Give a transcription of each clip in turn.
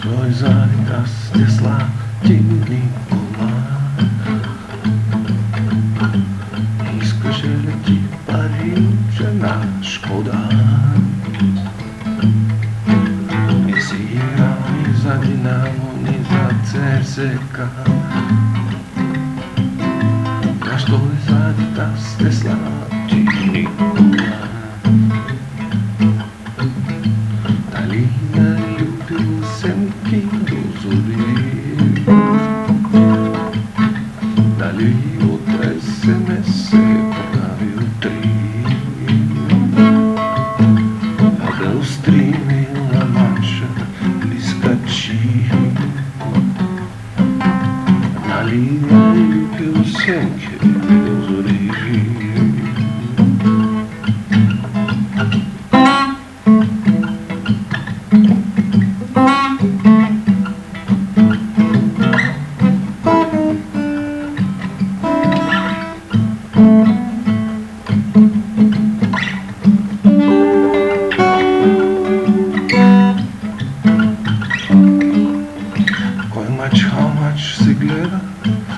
Šlo zajtra stesla divný volán. Iskože letí Parížena škoda. Nesi igrali za Dinamo, ni za CSKA. Soldats des Latinum Talina iubiu sem quindos uris Dali otres semese portaviu tri Adeus trime la marcha Liscati Talina sem mais origem. How much, how?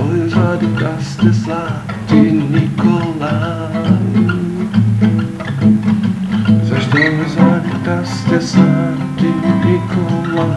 Teurer du Gast des Latin Nikolai. Seis teurer du Gast des Latin Nikolai.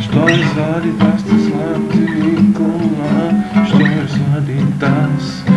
Steuersaditas des Latin Nikolai. Steuersaditas.